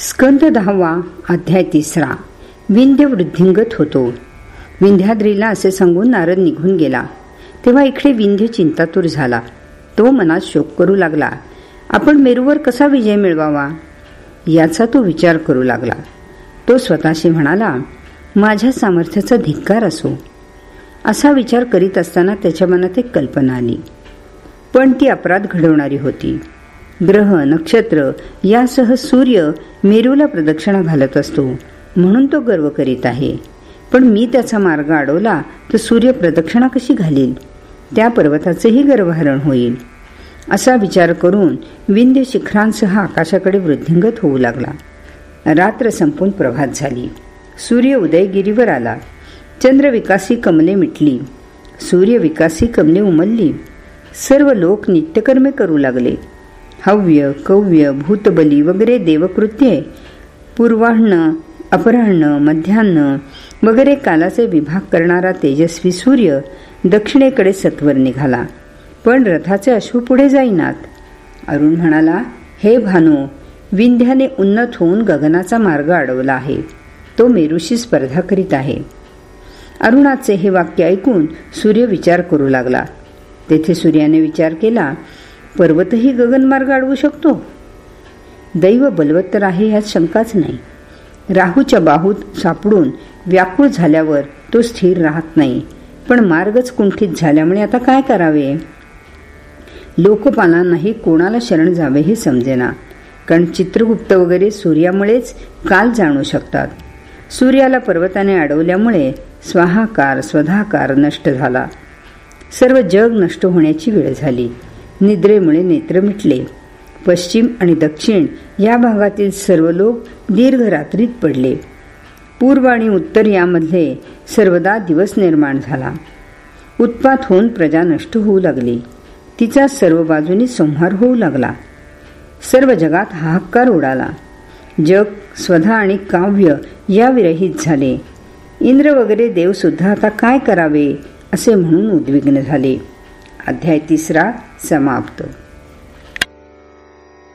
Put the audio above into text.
स्कंद दहावा अध्याय तिसरा. विंध्य वृद्धिंगत होतो. विंध्याद्रीला असे सांगून नारद निघून गेला. तेव्हा इकडे विंध्य चिंतातूर झाला. तो मनात शोक करू लागला. आपण मेरूवर कसा विजय मिळवावा? याचा तो विचार करू लागला. तो स्वतःशी म्हणाला माझ्या सामर्थ्याचा धिक्कार असो. असा विचार करीत असताना त्याच्या मनात एक कल्पना आली. पण ती अपराध घडवणारी होती. ग्रह नक्षत्र यासह सूर्य मेरूला प्रदक्षिणा घालत असतो. म्हणून तो गर्व करीत आहे. पण मी त्याचा मार्ग अडवला तर सूर्य प्रदक्षिणा कशी घालील? त्या पर्वताचेही गर्भहरण होईल. असा विचार करून विंध्य शिखरांसह आकाशाकडे वृद्धिंगत होऊ लागला. रात्र संपून प्रभात झाली. सूर्य उदयगिरीवर आला. चंद्र विकासी कमले मिटली. सूर्य विकासी कमले उमलली. सर्व लोक नित्यकर्मे करू लागले. हव्य कव्य भूतबली वगैरे देवकृत्ये पूर्वाह्न अपराह्न मध्यान्न वगैरे कालाचे विभाग करणारा तेजस्वी सूर्य दक्षिणेकडे सत्वर निघाला. पण रथाचे अश्रू पुढे जाईनात. अरुण म्हणाला हे भानू विंध्याने उन्नत होऊन गगनाचा मार्ग अडवला आहे. तो मेरूशी स्पर्धा करीत आहे. अरुणाचे हे वाक्य ऐकून सूर्य विचार करू लागला. तेथे सूर्याने विचार केला पर्वतही गगनमार्ग अडवू शकतो? दैव बलवत्तर आहे यात शंकाच नाही. राहूच्या बाहूत सापडून व्याकुळ झाल्यावर तो स्थिर राहत नाही. पण मार्गच कुंठित झाल्यामुळे आता काय करावे? लोकपालांनाही कोणाला शरण जावे हे समजेना. कारण चित्रगुप्त वगैरे सूर्यामुळेच काल जाणू शकतात. सूर्याला पर्वताने अडवल्यामुळे स्वाहाकार स्वधाकार नष्ट झाला. सर्व जग नष्ट होण्याची वेळ झाली. निद्रेमुळे नेत्र मिटले. पश्चिम आणि दक्षिण या भागातील सर्व लोक दीर्घ रात्रीत पडले. पूर्व आणि उत्तर यामध्ये सर्वदा दिवस निर्माण झाला. उत्पात होऊन प्रजा नष्ट होऊ लागली. तिचा सर्व बाजूनी संहार होऊ लागला. सर्व जगात हाहाकार उडाला. जग स्वधा आणि काव्य या विरहित झाले. इंद्र वगैरे देवसुद्धा आता काय करावे असे म्हणून उद्विग्न झाले. अध्याय तिसरा समाप्त.